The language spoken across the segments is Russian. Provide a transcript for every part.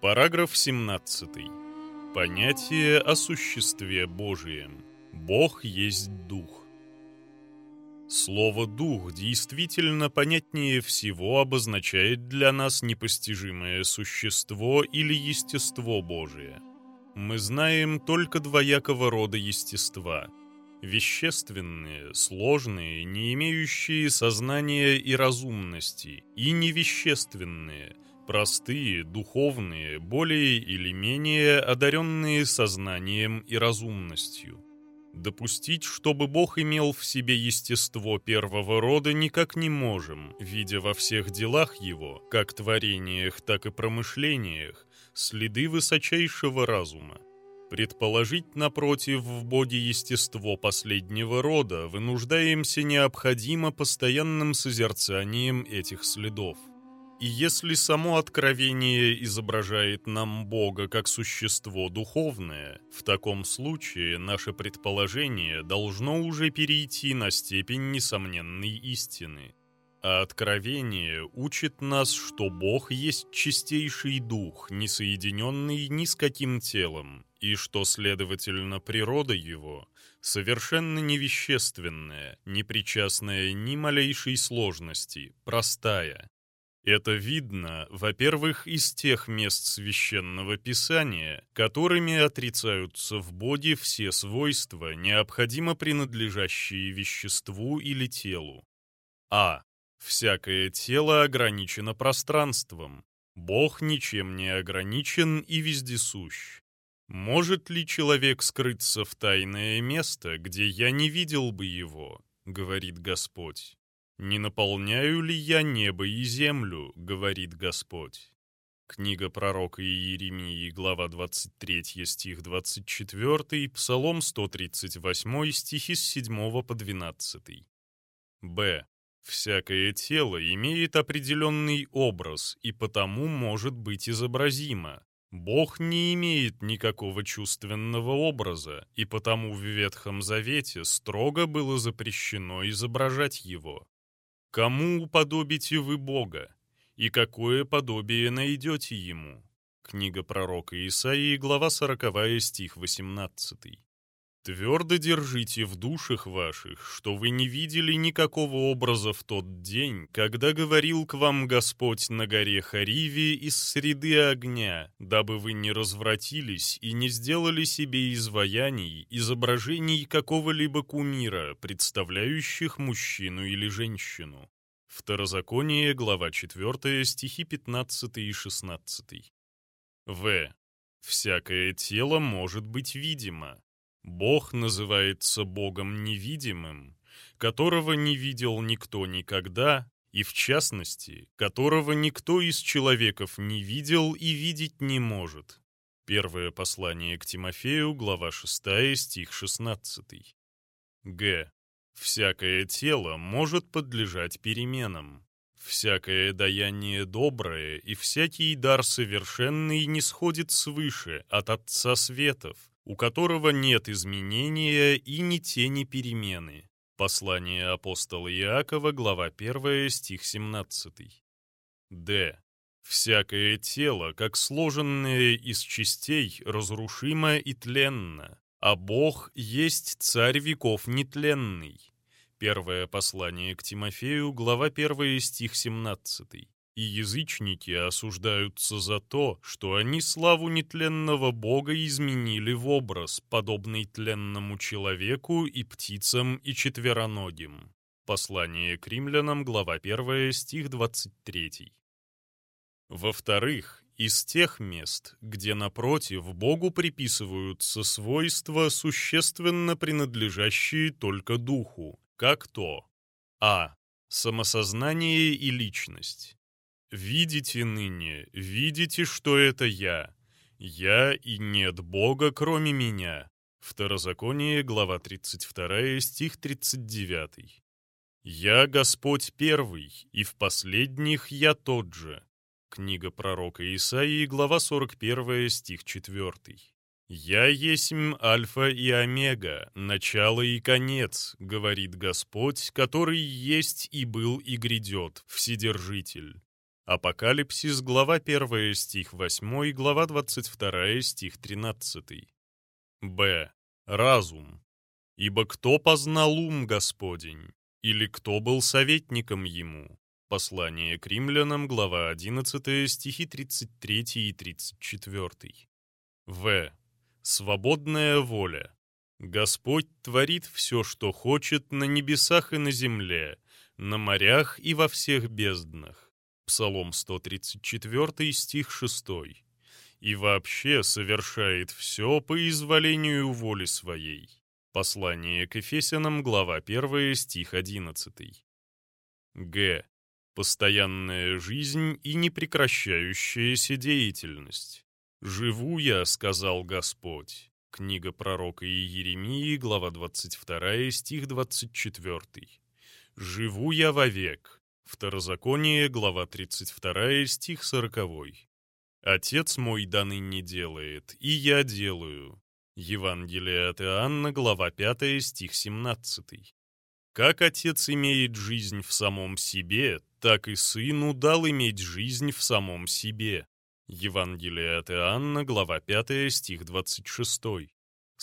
Параграф 17. Понятие о существе Божием. Бог есть Дух. Слово «дух» действительно понятнее всего обозначает для нас непостижимое существо или естество Божие. Мы знаем только двоякого рода естества – вещественные, сложные, не имеющие сознания и разумности, и невещественные, простые, духовные, более или менее одаренные сознанием и разумностью – Допустить, чтобы Бог имел в себе естество первого рода, никак не можем, видя во всех делах Его, как творениях, так и промышлениях, следы высочайшего разума. Предположить, напротив, в Боге естество последнего рода вынуждаемся необходимо постоянным созерцанием этих следов. И если само откровение изображает нам Бога как существо духовное, в таком случае наше предположение должно уже перейти на степень несомненной истины. А откровение учит нас, что Бог есть чистейший дух, не соединенный ни с каким телом, и что, следовательно, природа его совершенно невещественная, не причастная ни малейшей сложности, простая, это видно, во-первых, из тех мест священного писания, которыми отрицаются в Боге все свойства, необходимо принадлежащие веществу или телу. А. Всякое тело ограничено пространством. Бог ничем не ограничен и вездесущ. Может ли человек скрыться в тайное место, где я не видел бы его, говорит Господь? «Не наполняю ли я небо и землю?» — говорит Господь. Книга пророка Иеремии, глава 23, стих 24, Псалом 138, стихи с 7 по 12. Б. Всякое тело имеет определенный образ и потому может быть изобразимо. Бог не имеет никакого чувственного образа, и потому в Ветхом Завете строго было запрещено изображать его. Кому уподобите вы Бога, и какое подобие найдете Ему? Книга пророка Исаии, глава 40, стих 18. Твердо держите в душах ваших, что вы не видели никакого образа в тот день, когда говорил к вам Господь на горе Хариве из среды огня, дабы вы не развратились и не сделали себе изваяний, изображений какого-либо кумира, представляющих мужчину или женщину. Второзаконие, глава 4, стихи 15 и 16. В. Всякое тело может быть видимо. Бог называется Богом невидимым, которого не видел никто никогда, и в частности, которого никто из человеков не видел и видеть не может. Первое послание к Тимофею, глава 6, стих 16. Г. Всякое тело может подлежать переменам. Всякое даяние доброе и всякий дар совершенный не сходит свыше от Отца Светов, у которого нет изменения и ни тени перемены. Послание апостола Иакова, глава 1, стих 17. Д. Всякое тело, как сложенное из частей, разрушимо и тленно, а Бог есть царь веков нетленный. Первое послание к Тимофею, глава 1, стих 17 и язычники осуждаются за то, что они славу нетленного Бога изменили в образ, подобный тленному человеку и птицам и четвероногим. Послание к римлянам, глава 1, стих 23. Во-вторых, из тех мест, где, напротив, Богу приписываются свойства, существенно принадлежащие только Духу, как то а. Самосознание и личность. «Видите ныне, видите, что это я. Я и нет Бога, кроме меня». Второзаконие, глава 32, стих 39. «Я Господь первый, и в последних я тот же». Книга пророка Исаии, глава 41, стих 4. «Я есмь Альфа и Омега, начало и конец, говорит Господь, который есть и был и грядет, Вседержитель. Апокалипсис, глава 1, стих 8, глава 22, стих 13. Б. Разум. Ибо кто познал ум Господень? Или кто был советником ему? Послание к римлянам, глава 11, стихи 33 и 34. В. Свободная воля. Господь творит все, что хочет на небесах и на земле, на морях и во всех безднах. Псалом 134, стих 6. И вообще совершает все по изволению воли своей. Послание к Ефесянам, глава 1, стих 11. Г. Постоянная жизнь и непрекращающаяся деятельность. «Живу я», — сказал Господь. Книга пророка Иеремии, глава 22, стих 24. «Живу я вовек». Второзаконие, глава 32, стих 40. «Отец мой даны не делает, и я делаю». Евангелие от Иоанна, глава 5, стих 17. Как Отец имеет жизнь в самом себе, так и Сыну дал иметь жизнь в самом себе. Евангелие от Иоанна, глава 5, стих 26.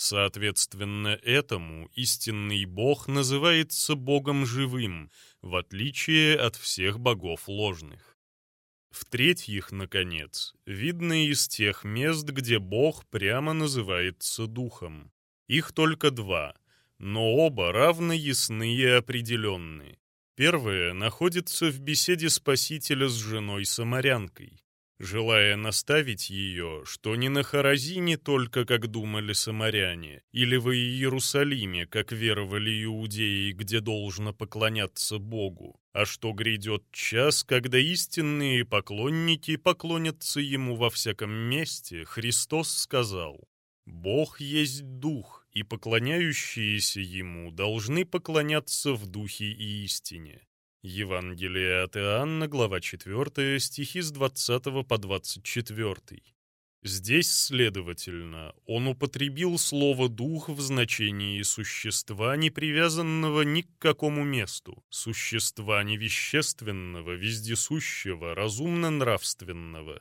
Соответственно этому истинный Бог называется Богом живым, в отличие от всех богов ложных. В-третьих, наконец, видно из тех мест, где Бог прямо называется Духом. Их только два, но оба равно ясны и определенны. Первое находится в беседе Спасителя с женой-самарянкой желая наставить ее, что не на Харазине только, как думали самаряне, или в Иерусалиме, как веровали иудеи, где должно поклоняться Богу, а что грядет час, когда истинные поклонники поклонятся Ему во всяком месте, Христос сказал, «Бог есть Дух, и поклоняющиеся Ему должны поклоняться в Духе и истине». Евангелие от Иоанна, глава 4, стихи с 20 по 24. Здесь, следовательно, он употребил слово «дух» в значении существа, не привязанного ни к какому месту, существа невещественного, вездесущего, разумно-нравственного.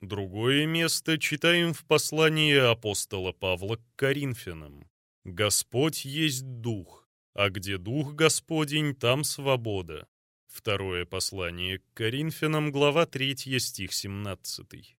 Другое место читаем в послании апостола Павла к Коринфянам. «Господь есть Дух, а где Дух Господень, там свобода. Второе послание к Коринфянам, глава 3, стих 17.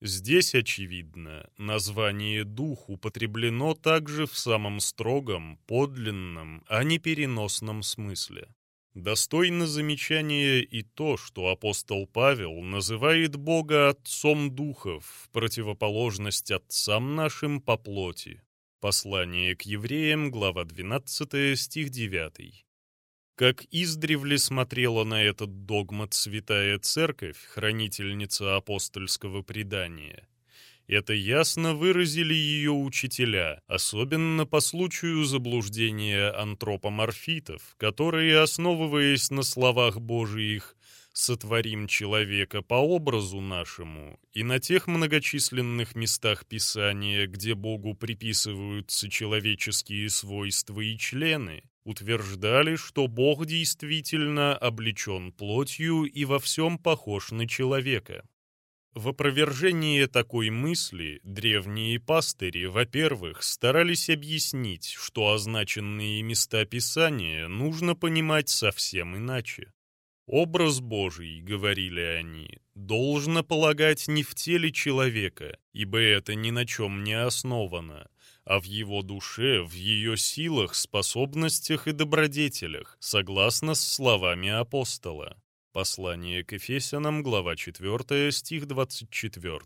Здесь, очевидно, название «дух» употреблено также в самом строгом, подлинном, а не переносном смысле. Достойно замечания и то, что апостол Павел называет Бога Отцом Духов в противоположность Отцам нашим по плоти. Послание к евреям, глава 12, стих 9. Как издревле смотрела на этот догмат Святая Церковь, хранительница апостольского предания, это ясно выразили ее учителя, особенно по случаю заблуждения антропоморфитов, которые, основываясь на словах Божиих, сотворим человека по образу нашему, и на тех многочисленных местах Писания, где Богу приписываются человеческие свойства и члены, утверждали, что Бог действительно облечен плотью и во всем похож на человека. В опровержение такой мысли древние пастыри, во-первых, старались объяснить, что означенные места Писания нужно понимать совсем иначе. «Образ Божий, — говорили они, — должно полагать не в теле человека, ибо это ни на чем не основано, а в его душе, в ее силах, способностях и добродетелях, согласно с словами апостола». Послание к Ефесянам, глава 4, стих 24.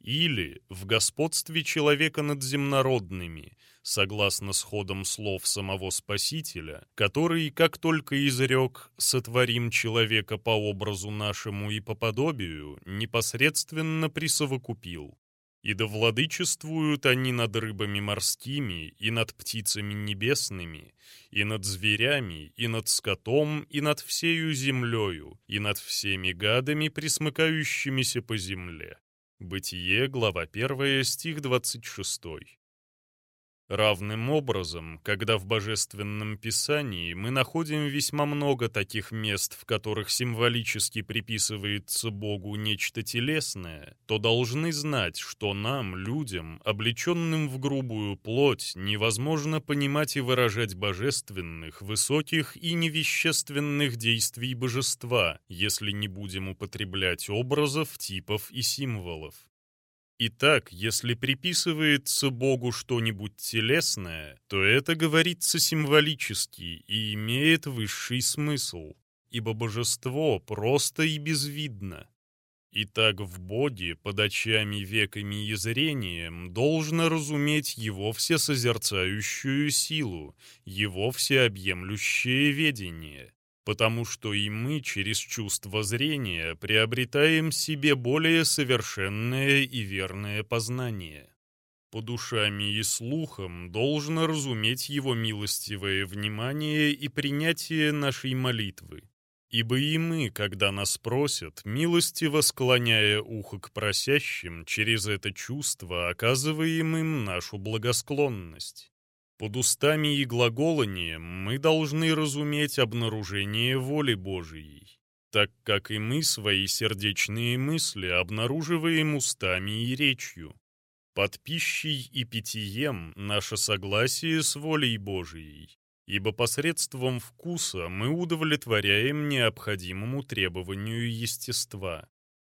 Или в господстве человека над земнородными, согласно с ходом слов самого Спасителя, который, как только изрек «сотворим человека по образу нашему и по подобию», непосредственно присовокупил. «И да владычествуют они над рыбами морскими, и над птицами небесными, и над зверями, и над скотом, и над всею землею, и над всеми гадами, присмыкающимися по земле». Бытие, глава 1, стих 26. Равным образом, когда в Божественном Писании мы находим весьма много таких мест, в которых символически приписывается Богу нечто телесное, то должны знать, что нам, людям, облеченным в грубую плоть, невозможно понимать и выражать божественных, высоких и невещественных действий божества, если не будем употреблять образов, типов и символов. Итак, если приписывается Богу что-нибудь телесное, то это говорится символически и имеет высший смысл, ибо божество просто и безвидно. Итак, в Боге, под очами, веками и зрением, должно разуметь его всесозерцающую силу, его всеобъемлющее ведение потому что и мы через чувство зрения приобретаем себе более совершенное и верное познание. По душами и слухам должно разуметь его милостивое внимание и принятие нашей молитвы. Ибо и мы, когда нас просят, милостиво склоняя ухо к просящим, через это чувство оказываем им нашу благосклонность. Под устами и глаголанием мы должны разуметь обнаружение воли Божией, так как и мы свои сердечные мысли обнаруживаем устами и речью. Под пищей и питьем наше согласие с волей Божией, ибо посредством вкуса мы удовлетворяем необходимому требованию естества.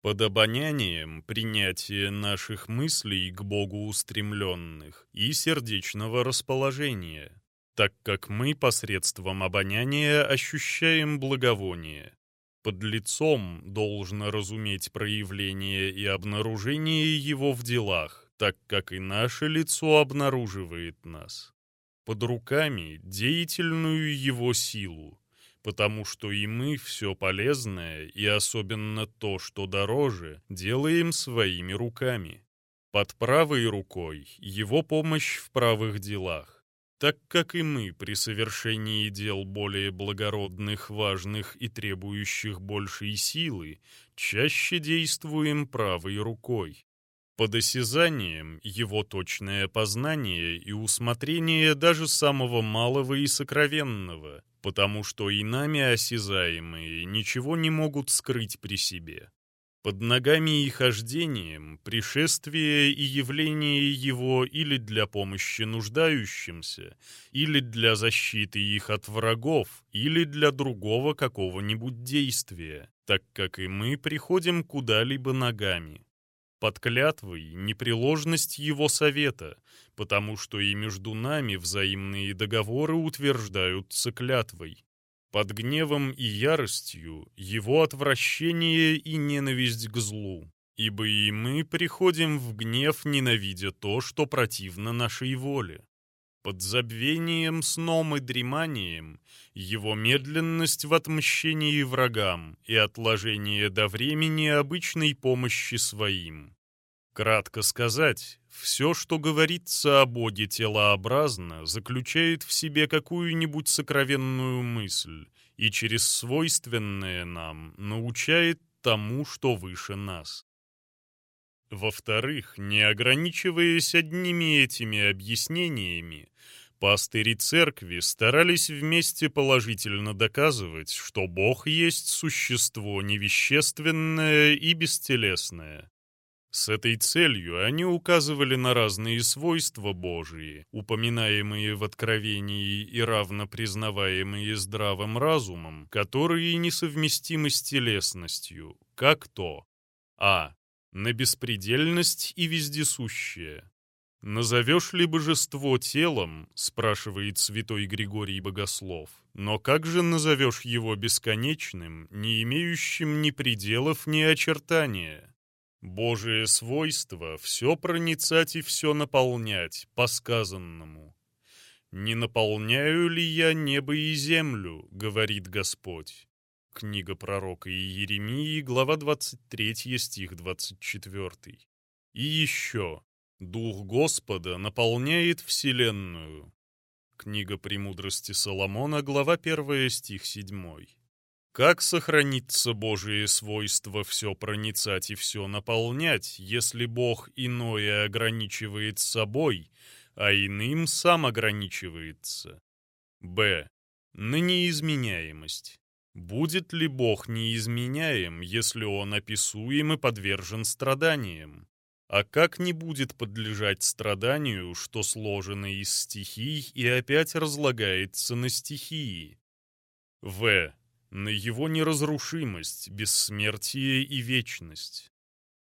Под обонянием принятие наших мыслей к Богу устремленных и сердечного расположения, так как мы посредством обоняния ощущаем благовоние. Под лицом должно разуметь проявление и обнаружение его в делах, так как и наше лицо обнаруживает нас. Под руками — деятельную его силу, потому что и мы все полезное, и особенно то, что дороже, делаем своими руками. Под правой рукой его помощь в правых делах, так как и мы при совершении дел более благородных, важных и требующих большей силы чаще действуем правой рукой. Под осязанием его точное познание и усмотрение даже самого малого и сокровенного, потому что и нами осязаемые ничего не могут скрыть при себе. Под ногами и хождением пришествие и явление его или для помощи нуждающимся, или для защиты их от врагов, или для другого какого-нибудь действия, так как и мы приходим куда-либо ногами под клятвой непреложность его совета, потому что и между нами взаимные договоры утверждаются клятвой. Под гневом и яростью его отвращение и ненависть к злу, ибо и мы приходим в гнев, ненавидя то, что противно нашей воле. Под забвением, сном и дреманием его медленность в отмщении врагам и отложение до времени обычной помощи своим. Кратко сказать, все, что говорится о Боге телообразно, заключает в себе какую-нибудь сокровенную мысль и через свойственное нам научает тому, что выше нас. Во-вторых, не ограничиваясь одними этими объяснениями, пастыри церкви старались вместе положительно доказывать, что Бог есть существо невещественное и бестелесное, с этой целью они указывали на разные свойства Божии, упоминаемые в Откровении и равно признаваемые здравым разумом, которые несовместимы с телесностью, как то а. На беспредельность и вездесущее. «Назовешь ли божество телом?» — спрашивает святой Григорий Богослов. «Но как же назовешь его бесконечным, не имеющим ни пределов, ни очертания?» Божие свойство — все проницать и все наполнять, по сказанному. «Не наполняю ли я небо и землю?» — говорит Господь. Книга пророка Иеремии, глава 23, стих 24. И еще. Дух Господа наполняет вселенную. Книга «Премудрости Соломона», глава 1, стих 7. Как сохранится Божие свойство все проницать и все наполнять, если Бог иное ограничивает собой, а иным сам ограничивается. Б. На неизменяемость. Будет ли Бог неизменяем, если Он описуем и подвержен страданиям? А как не будет подлежать страданию, что сложено из стихий и опять разлагается на стихии? В. На его неразрушимость, бессмертие и вечность.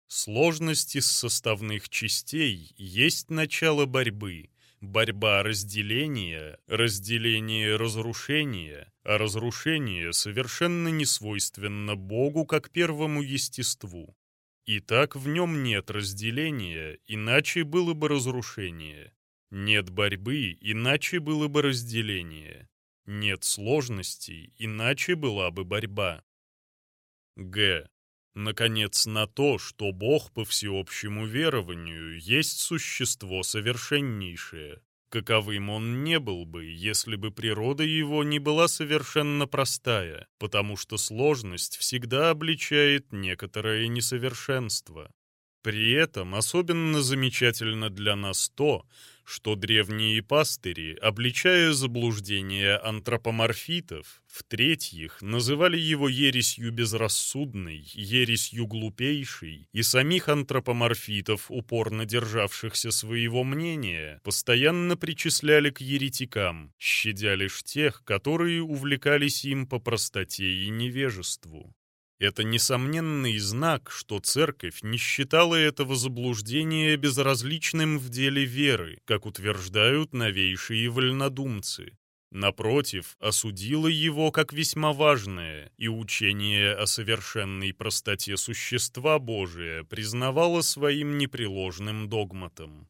Сложность из составных частей есть начало борьбы, борьба разделения, разделение разрушения, а разрушение совершенно не свойственно Богу как первому естеству. И так в нем нет разделения, иначе было бы разрушение. Нет борьбы, иначе было бы разделение. Нет сложностей, иначе была бы борьба. Г наконец, на то, что Бог по всеобщему верованию есть существо совершеннейшее, каковым он не был бы, если бы природа его не была совершенно простая, потому что сложность всегда обличает некоторое несовершенство. При этом особенно замечательно для нас то, что древние пастыри, обличая заблуждение антропоморфитов, в-третьих, называли его ересью безрассудной, ересью глупейшей, и самих антропоморфитов, упорно державшихся своего мнения, постоянно причисляли к еретикам, щадя лишь тех, которые увлекались им по простоте и невежеству. Это несомненный знак, что церковь не считала этого заблуждения безразличным в деле веры, как утверждают новейшие вольнодумцы. Напротив, осудила его как весьма важное, и учение о совершенной простоте существа Божия признавала своим непреложным догматом.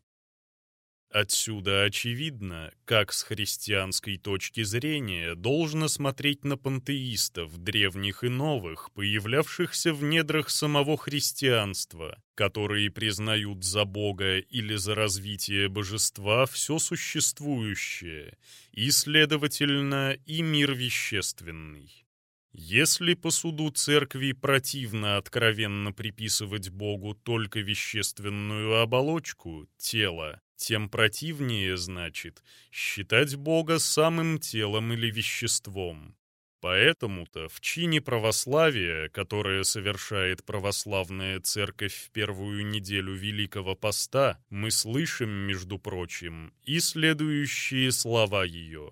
Отсюда очевидно, как с христианской точки зрения должно смотреть на пантеистов, древних и новых, появлявшихся в недрах самого христианства, которые признают за Бога или за развитие божества все существующее, и, следовательно, и мир вещественный. Если по суду церкви противно откровенно приписывать Богу только вещественную оболочку, тело, тем противнее, значит, считать Бога самым телом или веществом. Поэтому-то в чине православия, которое совершает православная церковь в первую неделю Великого Поста, мы слышим, между прочим, и следующие слова ее.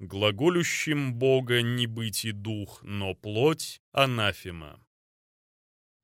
«Глаголющим Бога не быть и дух, но плоть — анафема».